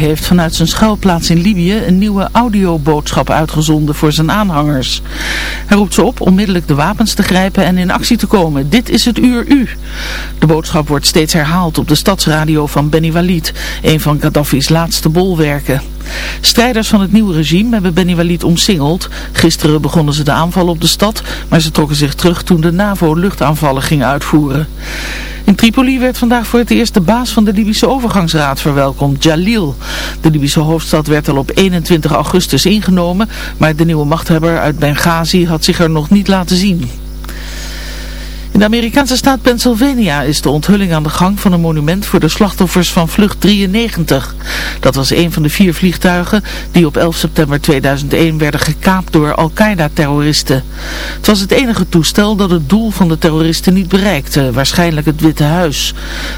heeft vanuit zijn schuilplaats in Libië een nieuwe audioboodschap uitgezonden voor zijn aanhangers. Hij roept ze op onmiddellijk de wapens te grijpen en in actie te komen. Dit is het uur u. De boodschap wordt steeds herhaald op de stadsradio van Beni Walid, een van Gaddafi's laatste bolwerken. Strijders van het nieuwe regime hebben Beni Walid omsingeld. Gisteren begonnen ze de aanval op de stad, maar ze trokken zich terug toen de NAVO luchtaanvallen ging uitvoeren. In Tripoli werd vandaag voor het eerst de baas van de Libische overgangsraad verwelkomd, Jalil. De Libische hoofdstad werd al op 21 augustus ingenomen, maar de nieuwe machthebber uit Benghazi had zich er nog niet laten zien. In de Amerikaanse staat Pennsylvania is de onthulling aan de gang van een monument voor de slachtoffers van vlucht 93. Dat was een van de vier vliegtuigen die op 11 september 2001 werden gekaapt door Al-Qaeda-terroristen. Het was het enige toestel dat het doel van de terroristen niet bereikte, waarschijnlijk het Witte Huis.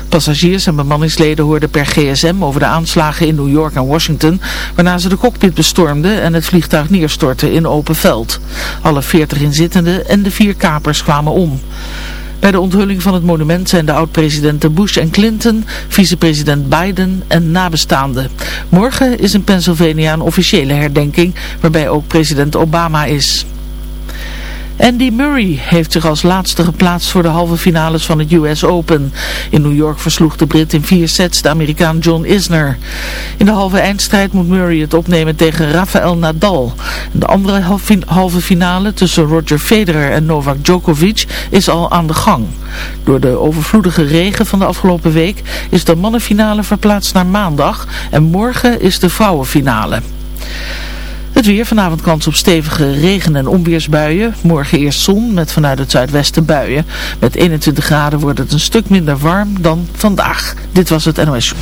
Passagiers en bemanningsleden hoorden per gsm over de aanslagen in New York en Washington, waarna ze de cockpit bestormden en het vliegtuig neerstortten in open veld. Alle 40 inzittenden en de vier kapers kwamen om. Bij de onthulling van het monument zijn de oud-presidenten Bush en Clinton, vicepresident Biden en nabestaanden. Morgen is in Pennsylvania een officiële herdenking waarbij ook president Obama is. Andy Murray heeft zich als laatste geplaatst voor de halve finales van het US Open. In New York versloeg de Brit in vier sets de Amerikaan John Isner. In de halve eindstrijd moet Murray het opnemen tegen Rafael Nadal. De andere halve finale tussen Roger Federer en Novak Djokovic is al aan de gang. Door de overvloedige regen van de afgelopen week is de mannenfinale verplaatst naar maandag en morgen is de vrouwenfinale. Weer, vanavond kans op stevige regen- en onweersbuien. Morgen eerst zon met vanuit het zuidwesten buien. Met 21 graden wordt het een stuk minder warm dan vandaag. Dit was het NOS.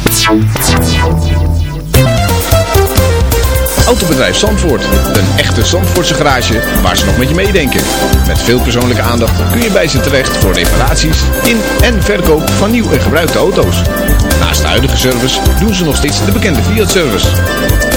Autobedrijf Zandvoort. Een echte Zandvoortse garage waar ze nog met je meedenken. Met veel persoonlijke aandacht kun je bij ze terecht voor reparaties in en verkoop van nieuw en gebruikte auto's. Naast de huidige service doen ze nog steeds de bekende Fiat-service.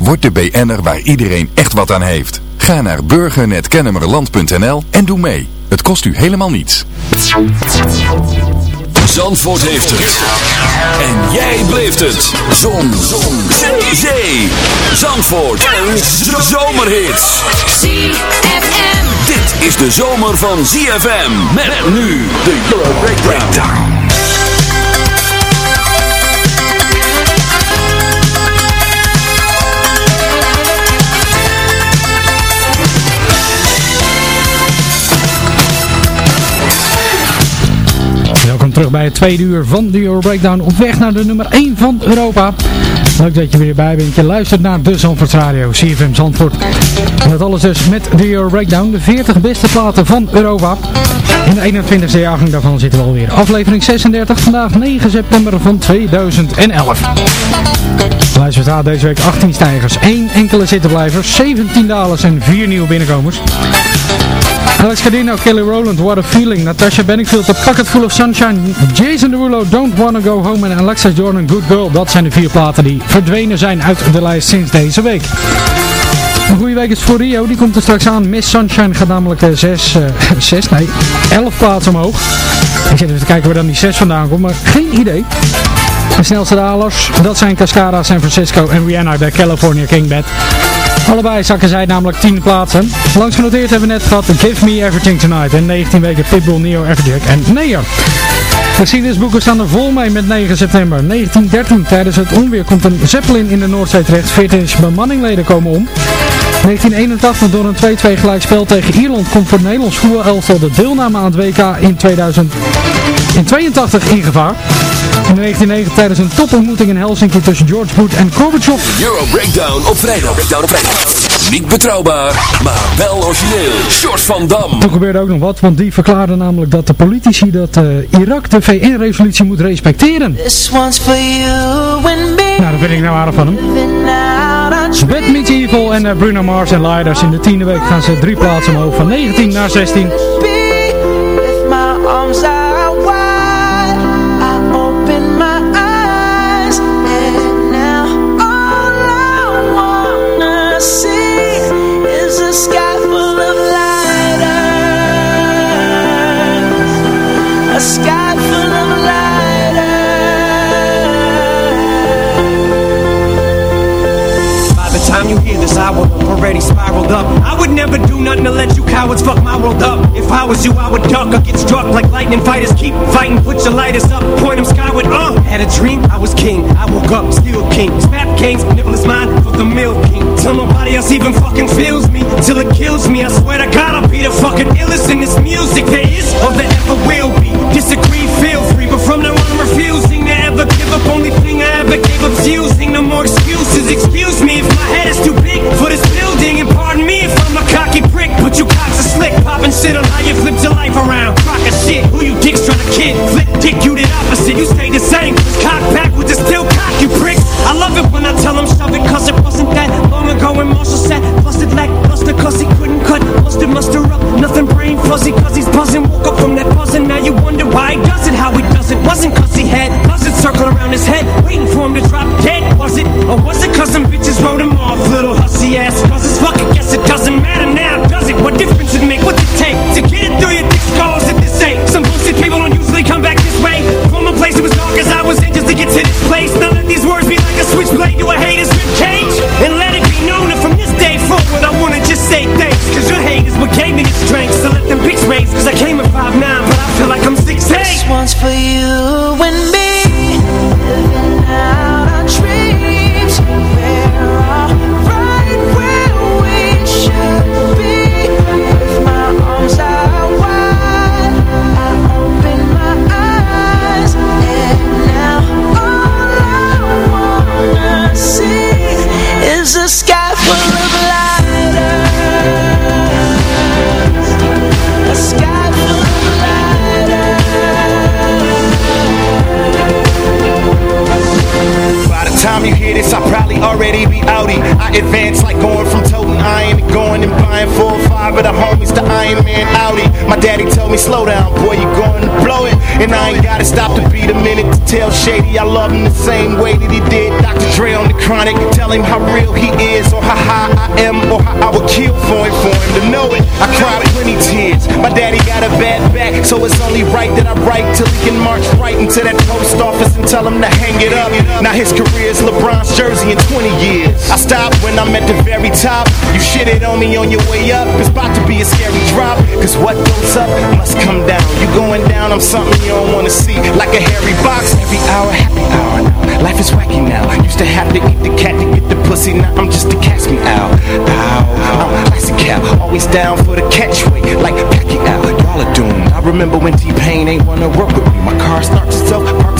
Word de BN'er waar iedereen echt wat aan heeft. Ga naar burgernetkennemerland.nl en doe mee. Het kost u helemaal niets. Zandvoort heeft het. En jij beleeft het. Zon. Zon. Zee. Zee. Zandvoort. En zomerhits. ZFM. Dit is de zomer van ZFM. Met nu de Euro Breakdown. Terug bij het tweede uur van de Euro Breakdown op weg naar de nummer 1 van Europa. Leuk dat je weer bij bent. Je luistert naar de Zandvoort Radio, CFM Zandvoort. En dat alles dus met de Euro Breakdown, de 40 beste platen van Europa. In de 21ste jaargang daarvan zitten we alweer. Aflevering 36, vandaag 9 september van 2011. Luister staat deze week 18 stijgers, 1 enkele zittenblijvers, 17 dalers en 4 nieuwe binnenkomers. Alex Cadino, Kelly Rowland, What a Feeling, Natasha Bedingfield, A Pocket Full of Sunshine, Jason Derulo, Don't Wanna Go Home en Alexa Jordan, Good Girl. Dat zijn de vier platen die verdwenen zijn uit de lijst sinds deze week. Een goede week is voor Rio, die komt er straks aan. Miss Sunshine gaat namelijk 6, uh, 6, nee, 11 plaatsen omhoog. Ik zit even te kijken waar dan die 6 vandaan komt, maar geen idee. De snelste dalers, dat zijn Cascara, San Francisco en Rihanna, de California King Bed. Allebei zakken zij namelijk 10 plaatsen. Langs genoteerd hebben we net gehad Give Me Everything Tonight en 19 weken Pitbull, Neo, Everjack en Neer. De geschiedenisboeken staan er vol mee met 9 september 1913. Tijdens het onweer komt een Zeppelin in de Noordzee terecht. 14 bemanningleden komen om. 1981 door een 2-2 gelijkspel tegen Ierland komt voor het Nederlands voetbalelftal de deelname aan het WK in 2000 in 82 in gevaar. In 1990 tijdens een topontmoeting in Helsinki tussen George Bush en Gorbachev. Euro Breakdown op vrijdag. Breakdown op vrijdag. Niet betrouwbaar, maar wel origineel. Short van Dam. Toen gebeurde ook nog wat, want die verklaarde namelijk dat de politici dat uh, Irak de VN-resolutie moet respecteren. This one's for you and me. Nou, dat vind ik nou aardig van hem. Bad Meets Evil en uh, Bruno Mars en Liders. In de tiende week gaan ze drie plaatsen omhoog van 19 naar 16. How it. Wasn't cause he had buzzard circle around his head, waiting for him to drop dead. Was it, or was it cause some bitches wrote him off, little hussy ass? Cause it's fucking guess it doesn't matter now, does it? What difference it make? What's it take to get it through your thick skulls at this ain't? Some bullshit people don't usually come back this way. From a place that was dark as I was in just to get to this place. Now his career's LeBron's jersey in 20 years. I stopped when I'm at the very top. You shitted on me on your way up. It's about to be a scary drop. Cause what goes up must come down. You going down, I'm something you don't wanna see. Like a hairy box, every hour, happy hour now. Life is wacky now. Used to have to eat the cat to get the pussy. Now I'm just to catch me out. Ow, I'm classic cow. Always down for the catchway. Like Pacquiao, y'all are doomed. I remember when T-Pain ain't wanna work with me. My car starts itself, parks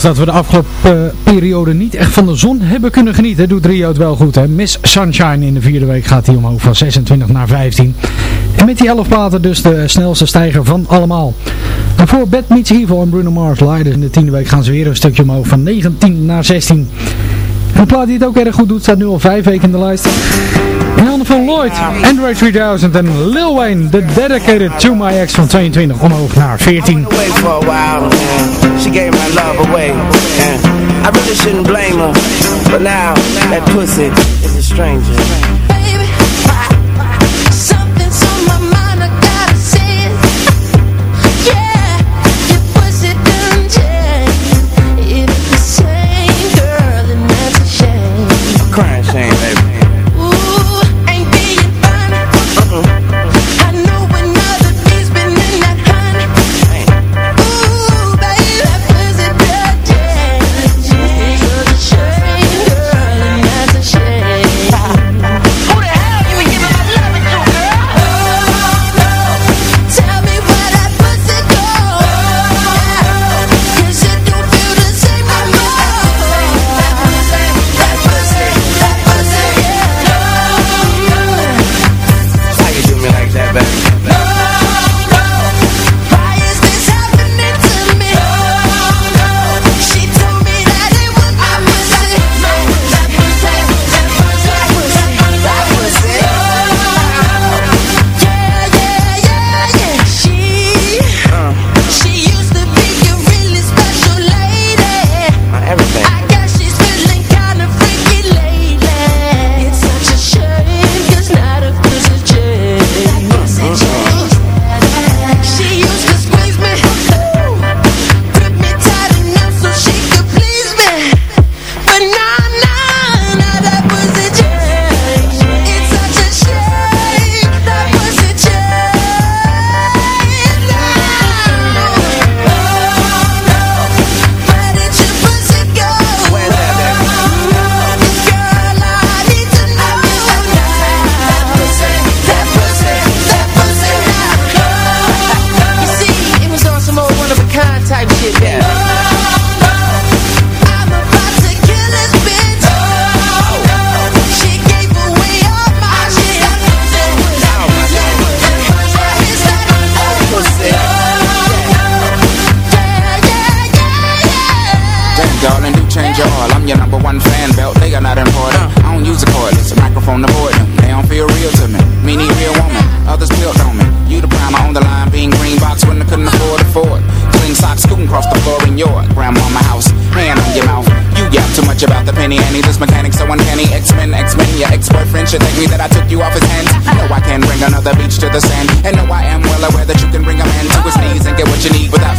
Dat we de afgelopen eh, periode niet echt van de zon hebben kunnen genieten, doet Rio het wel goed. Hè? Miss Sunshine in de vierde week gaat hij omhoog van 26 naar 15. En met die 11 platen dus de snelste stijger van allemaal. Voor Bad Meets en Bruno Mars Leiders in de tiende week gaan ze weer een stukje omhoog van 19 naar 16. En de plaat die het ook erg goed doet staat nu al 5 weken in de lijst. In handen van Lloyd, Android 3000 en Lil Wayne, The Dedicated to My Ex van 22 omhoog naar 14. away for a while, and she gave my love away. And I really shouldn't blame her, but now that pussy is a stranger.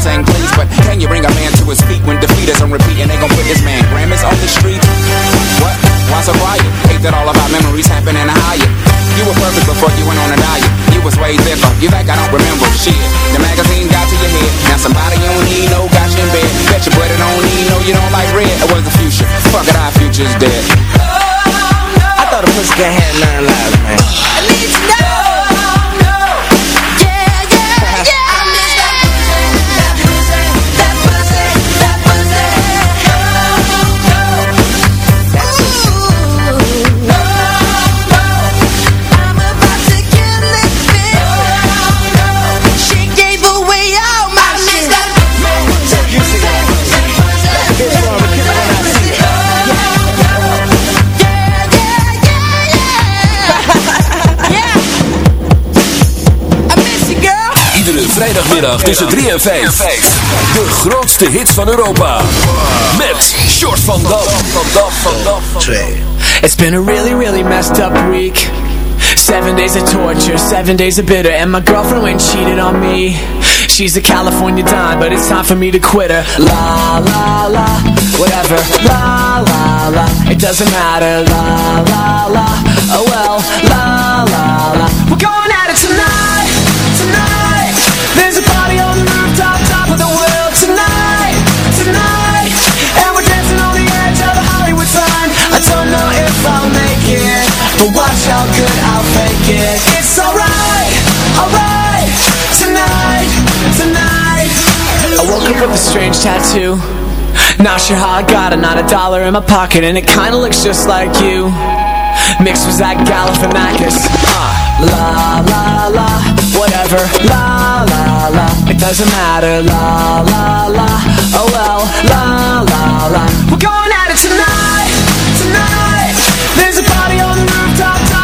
Saying please. But can you bring a man to his feet when defeat is on repeat and they gon' put this man Grammys on the street? What? Why so quiet? Hate that all of our memories happen in a higher. You were perfect before you went on a diet. You was way thicker. You think I don't remember shit? The magazine got to your head. Now somebody you don't need no got you in bed. Bet your buddy don't need no you don't like red. It was the future. Fuck it, our future's dead. Oh, I thought a pussy cat had nine lives, tussen 3 en 5. De grootste hits van Europa. Met Short van Dam. Van Dam, van Dam. It's been a really, really messed up week. Seven days of torture, seven days of bitter, and my girlfriend went cheated on me. She's a California dime, but it's time for me to quit her. La la la, whatever. La la la, it doesn't matter. La la la, oh well. La la la, we're how good I'll fake it. It's alright, alright, tonight, tonight. I woke up with a strange tattoo. Not sure how I got it, not a dollar in my pocket And it kinda looks just like you. Mixed with Zach Galifianakis. Uh, La la la, whatever. La la la, it doesn't matter. La la la, oh well. La la la, we're going at it tonight. Tonight, there's a party on the rooftop. Top of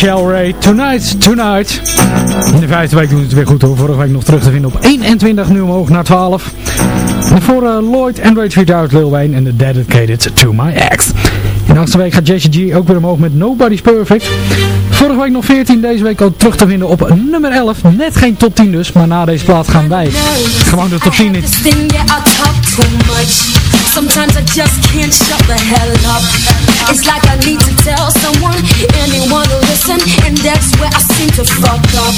It's Hot Shell Ray, Tonight, Tonight. In de vijfde week doen ze het weer goed hoor. Vorige week nog terug te vinden op 21, nu omhoog naar 12. En voor eh, Lloyd en Ray Treat Lil Wayne en The Dedicated to My Ex. In de achtste week gaat Jesse G ook weer omhoog met Nobody's Perfect. Vorige week nog 14, deze week al terug te vinden op nummer 11. Net geen top 10 dus, maar na deze plaat gaan wij gewoon de top 10 in. Sometimes I just can't shut the hell up. It's like I need to tell someone, anyone to listen, and that's where I seem to fuck up.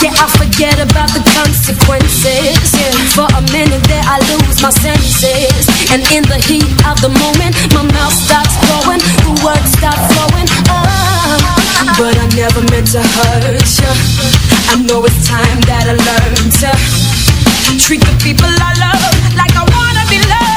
Yeah, I forget about the consequences. For a minute there, I lose my senses, and in the heat of the moment, my mouth starts flowing, the words start flowing. Ah, but I never meant to hurt you. I know it's time that I learn to treat the people I love like I wanna be loved.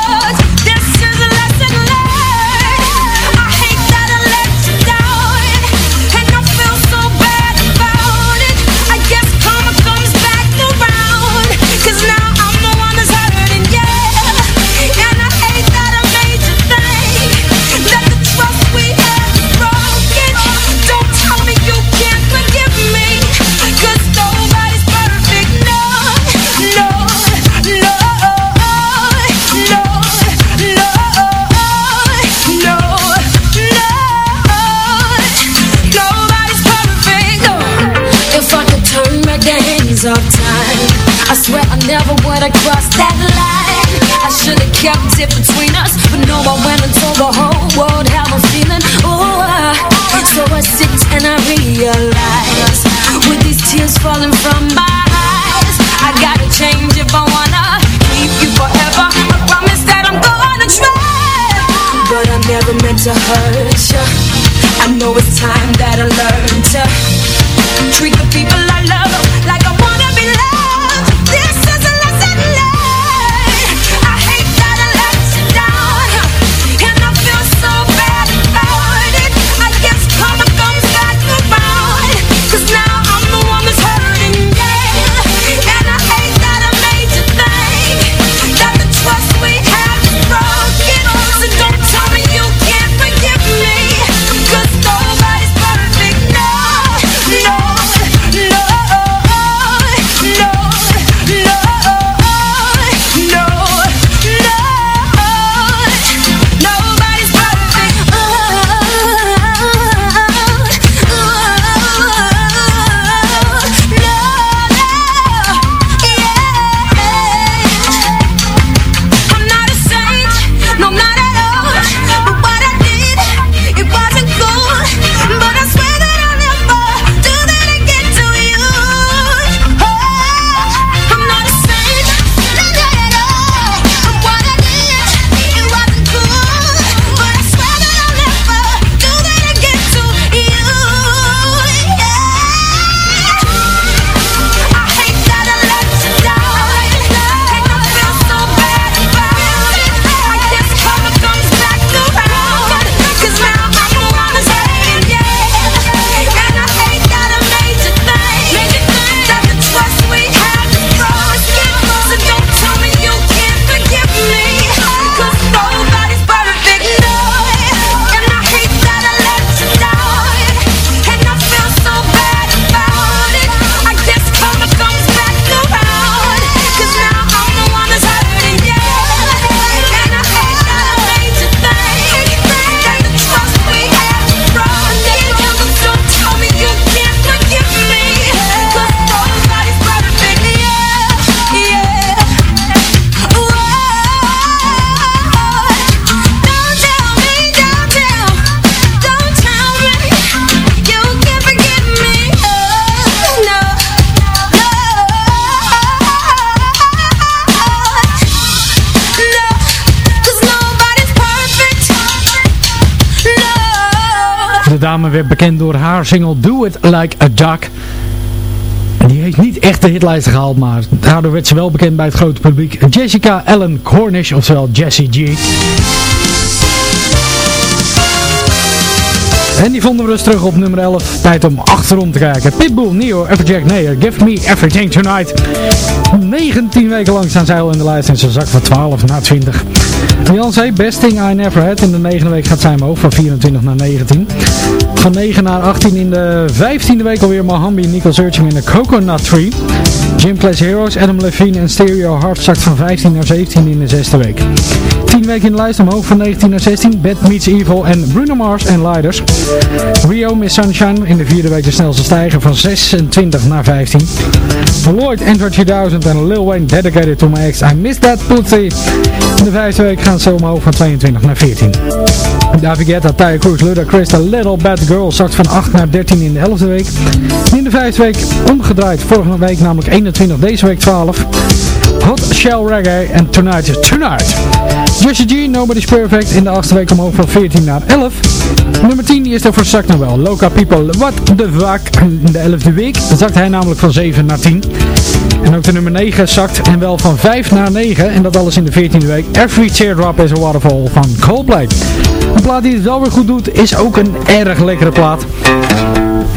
Never would have crossed dame werd bekend door haar single Do It Like a Duck. Die heeft niet echt de hitlijsten gehaald, maar daardoor werd ze wel bekend bij het grote publiek. Jessica Ellen Cornish, oftewel Jessie G. En die vonden we dus terug op nummer 11. Tijd om achterom te kijken. Pitbull, Neo, Everjack Nayer, Give Me Everything Tonight. 19 weken lang staan zij al in de lijst en ze zak van 12 naar 20. Beyoncé, Best Thing I Never Had. In de negende week gaat zij omhoog van 24 naar 19. Van 9 naar 18 in de 15e week alweer Mohambi, Nico Searching in de Coconut Tree. Gym Class Heroes, Adam Levine en Stereo Heart zakt van 15 naar 17 in de zesde week. 10 weken in de lijst omhoog van 19 naar 16. Bad Meets Evil en Bruno Mars en Leiders. Rio Miss Sunshine in de vierde week de snelste stijger van 26 naar 15. Lloyd Android 2000 en Lil Wayne Dedicated to My Ex I Miss That Pussy. In de vijfde week gaan ze omhoog van 22 naar 14. David Guetta, Tyre Cruz, Ludacris, The Little Bad Girl zakt van 8 naar 13 in de 11e week. In de vijfde week omgedraaid, vorige week namelijk 21, deze week 12. Hot Shell Reggae en Tonight is Tonight. Jesse G, Nobody's Perfect in de achtste week omhoog van 14 naar 11. Nummer 10 die is er voor Zak nog wel. Loca People, What the Fuck. In de 11e week zakt hij namelijk van 7 naar 10. En ook de nummer 9 zakt en wel van 5 naar 9. En dat alles in de 14e week. Every Teardrop is a Waterfall van Coldplay. Een plaat die het wel weer goed doet is ook een erg lekkere plaat.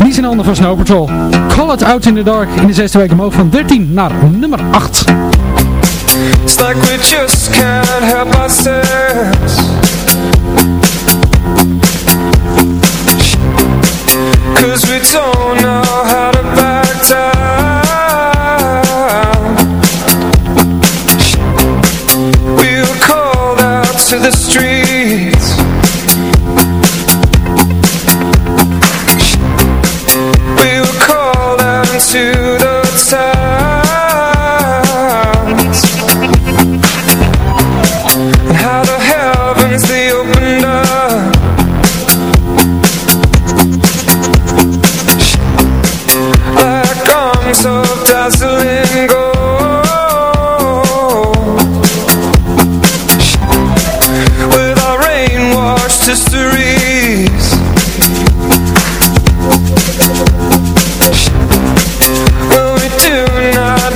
Niet zijn ander van Snow Patrol. Call It Out in the Dark in de zesde week omhoog van 13 naar nummer 8. It's like we just can't help ourselves. Cause we don't know how to back down. We were called out to the streets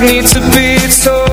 need to be told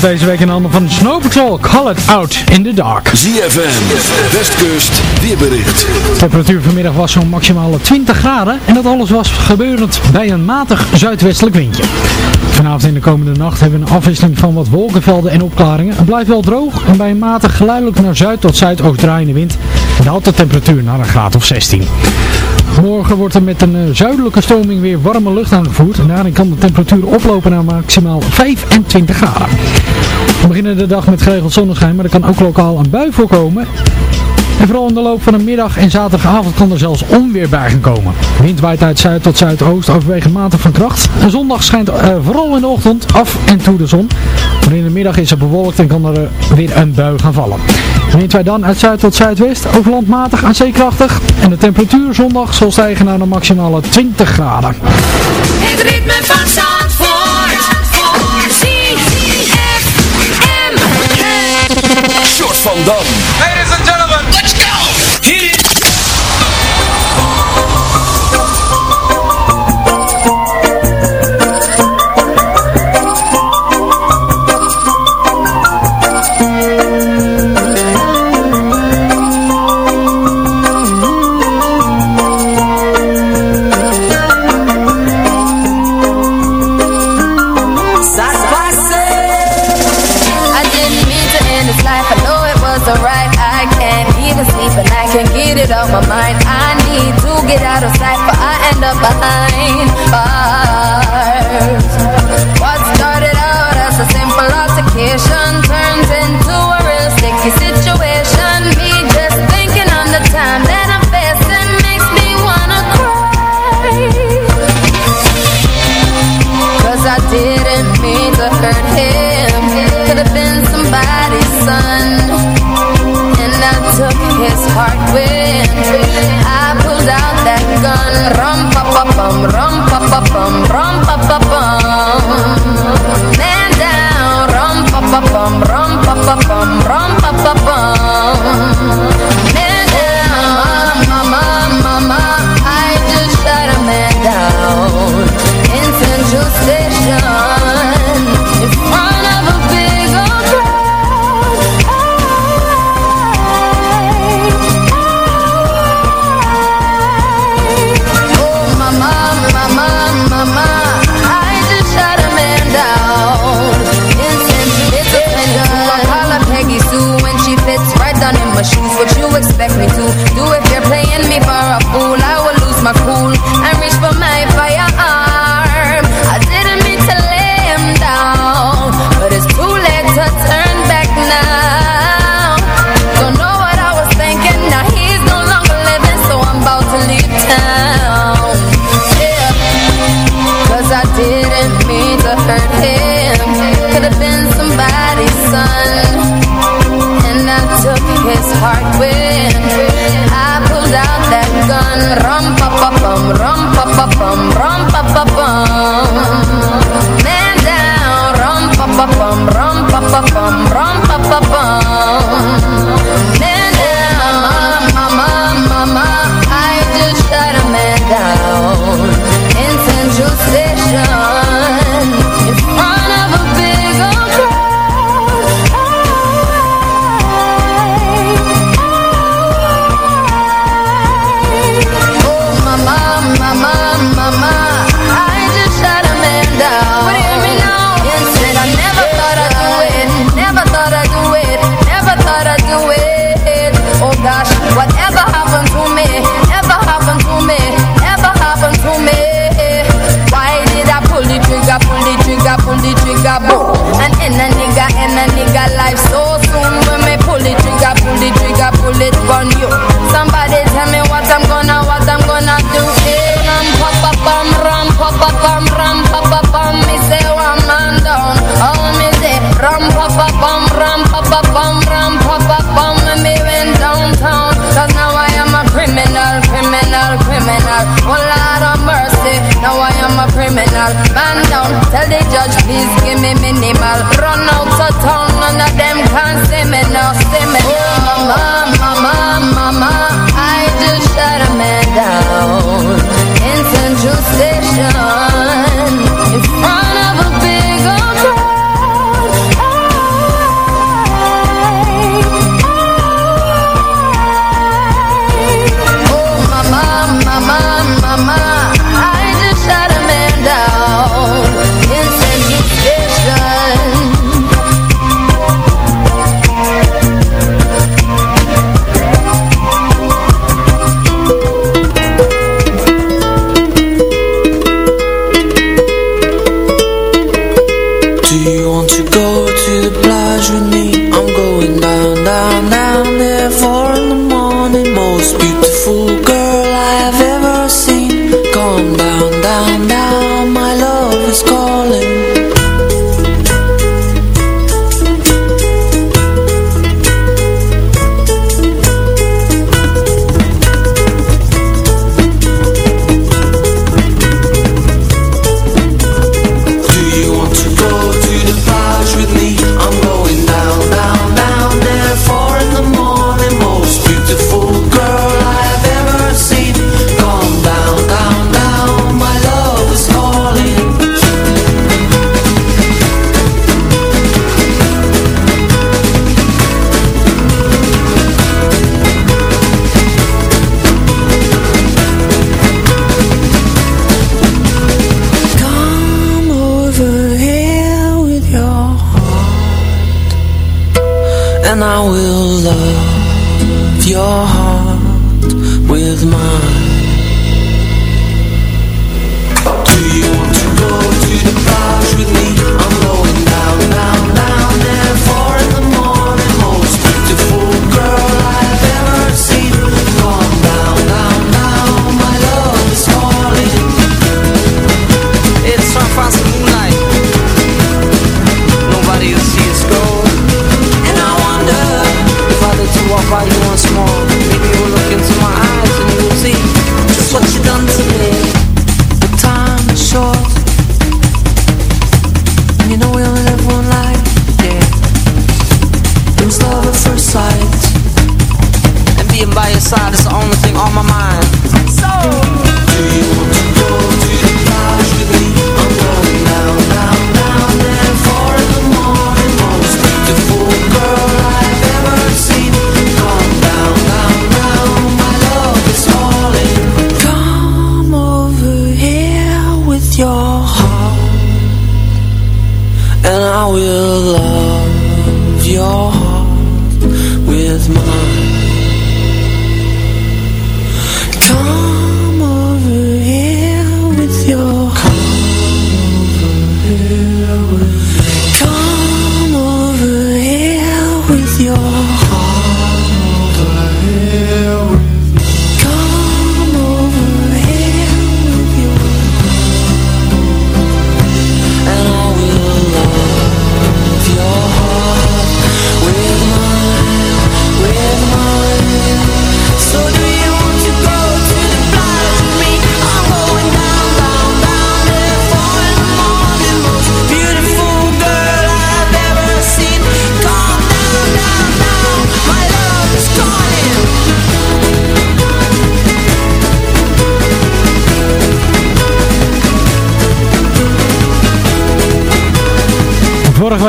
deze week in handen van Snow Patrol. Call it out in the dark. ZFM, Westkust, weerbericht. De temperatuur vanmiddag was zo'n maximale 20 graden. En dat alles was gebeurend bij een matig zuidwestelijk windje. Vanavond in de komende nacht hebben we een afwisseling van wat wolkenvelden en opklaringen. Het blijft wel droog en bij een matig geluidelijk naar zuid tot zuidoost draaiende wind daalt de temperatuur naar een graad of 16. Morgen wordt er met een eh, zuidelijke stroming weer warme lucht aangevoerd. Daarin kan de temperatuur oplopen naar maximaal 25 graden. We beginnen de dag met geregeld zonneschijn, maar er kan ook lokaal een bui voorkomen. En vooral in de loop van de middag en zaterdagavond kan er zelfs onweer bij gaan komen. Wind waait uit zuid tot zuidoost, overwegend matig van kracht. En zondag schijnt eh, vooral in de ochtend af en toe de zon. Maar in de middag is het bewolkt en kan er eh, weer een bui gaan vallen. Wind waait dan uit zuid tot zuidwest, overland matig aan zeekrachtig. En de temperatuur zondag zal stijgen naar de maximale 20 graden. Het ritme van Zandvoort. give me minimal. Run out of town, none of them can see me, no see me, no, mama.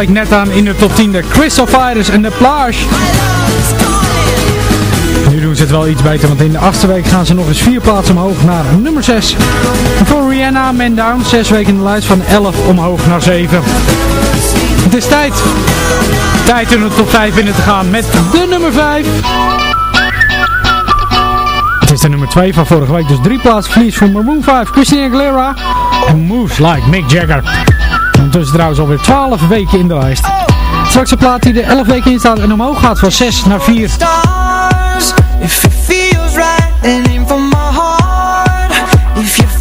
net aan in de top 10 de Crystal Fighters en de Plage. Nu doen ze het wel iets beter, want in de achtste week gaan ze nog eens vier plaatsen omhoog naar nummer 6. Voor Rihanna, Man Down, zes weken in de lijst van 11 omhoog naar 7. Het is tijd. Tijd om de top 5 binnen te gaan met de nummer 5. Het is de nummer 2 van vorige week, dus drie plaatsen verlies voor Maroon 5, Christina Aguilera en Moves Like Mick Jagger. Ondertussen trouwens alweer 12 weken in de lijst. Straks een plaat die er 11 weken in staat en omhoog gaat van 6 naar 4. If it feels right and aim for my heart. If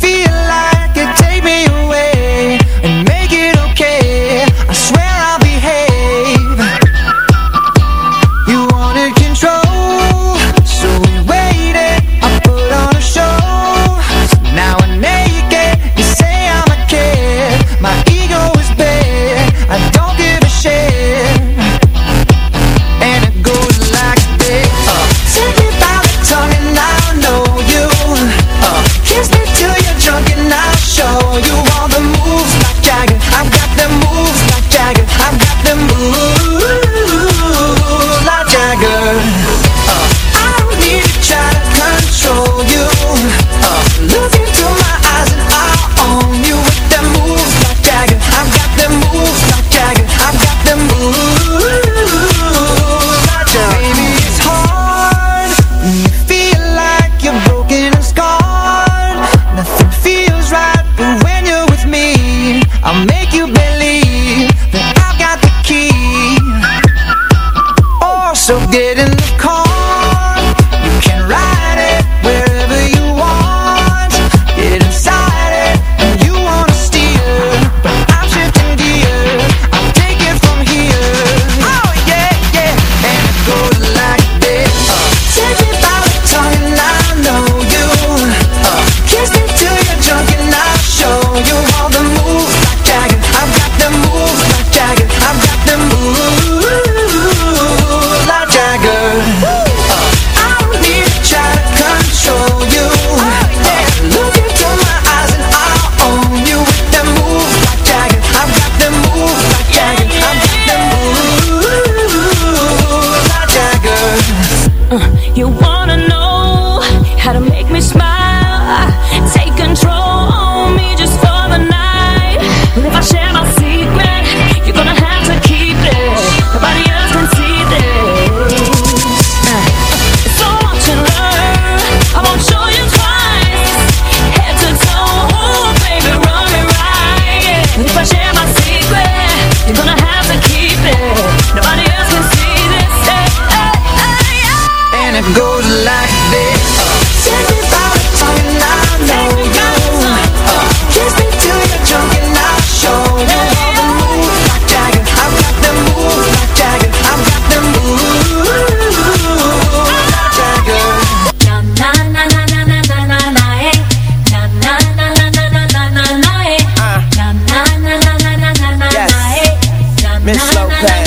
Miss Lopez.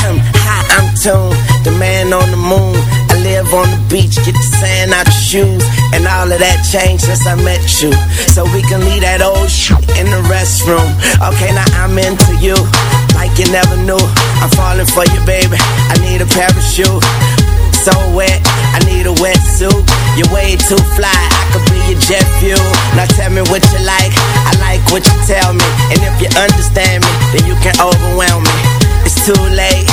I'm hot, I'm tuned, the man on the moon. I live on the beach, get the sand out your shoes. And all of that changed since I met you. So we can leave that old shit in the restroom. Okay, now I'm into you, like you never knew. I'm falling for you, baby. I need a parachute so wet, I need a wetsuit. You're way too fly, I could be your jet fuel. Now tell me what you like, I like what you tell me. And if you understand me, then you can overwhelm me. It's too late,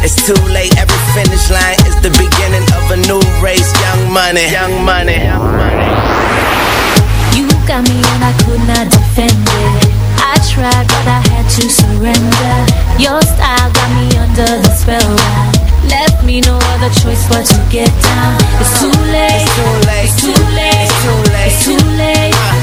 it's too late. Every finish line is the beginning of a new race. Young money, young money, young money. You got me and I could not defend it. I tried, but I had to surrender. Your style got me under the spell. Left me no other choice but to get down. It's too late. It's too late. It's too late. It's too late. It's too late. It's too late.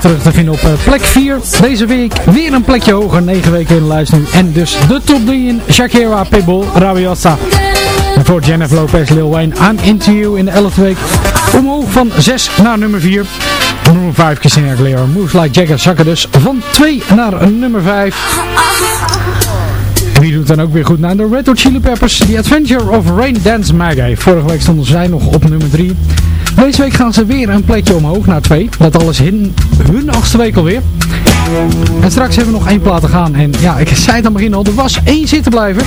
Terug te vinden op eh, plek 4. Deze week weer een plekje hoger. 9 weken in de lijst. En dus de top 3 in Shakira, Pitbull, Rabiosa. En voor Jennifer Lopez, Lil Wayne, Into You in de 11e week. Omhoog van 6 naar nummer 4. Nummer 5, Christina Aguilera, Moves Like Jagger zakken dus van 2 naar nummer 5. En wie doet dan ook weer goed naar de Red Hot Chili Peppers, The Adventure of Rain Dance Maggie. Vorige week stonden zij nog op nummer 3. Deze week gaan ze weer een plekje omhoog naar 2. Dat alles in hun achtste week alweer. En straks hebben we nog één plaat te gaan. En ja, ik zei het aan het begin al, er was één zitten blijven.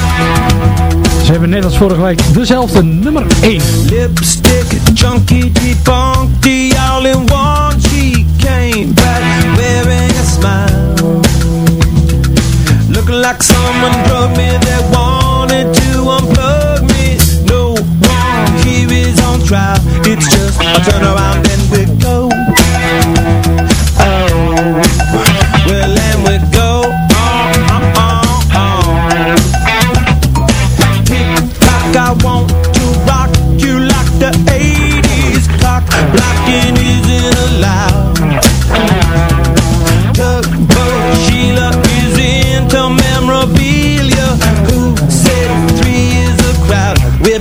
Ze hebben net als vorige week dezelfde nummer 1. Lipstick, chunky, funky, all in one. She came back wearing a smile. Looking like someone drugged me that wanted turn around and we go. Oh, well, and we go. on, on, on, on. Tick-tock, I want to rock you like the 80s clock. Blocking isn't allowed. Tugboat Sheila is into memorabilia. Who said three is a crowd? We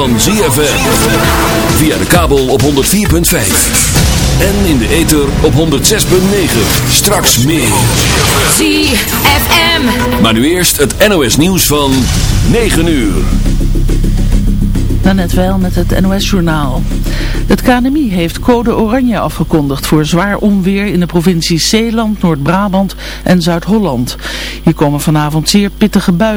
van ZFM. Via de kabel op 104.5. En in de ether op 106.9. Straks meer. ZFM. Maar nu eerst het NOS nieuws van 9 uur. Net wel met het NOS-journaal. Het KNMI heeft code oranje afgekondigd voor zwaar onweer in de provincies Zeeland, Noord-Brabant en Zuid-Holland. Hier komen vanavond zeer pittige buien.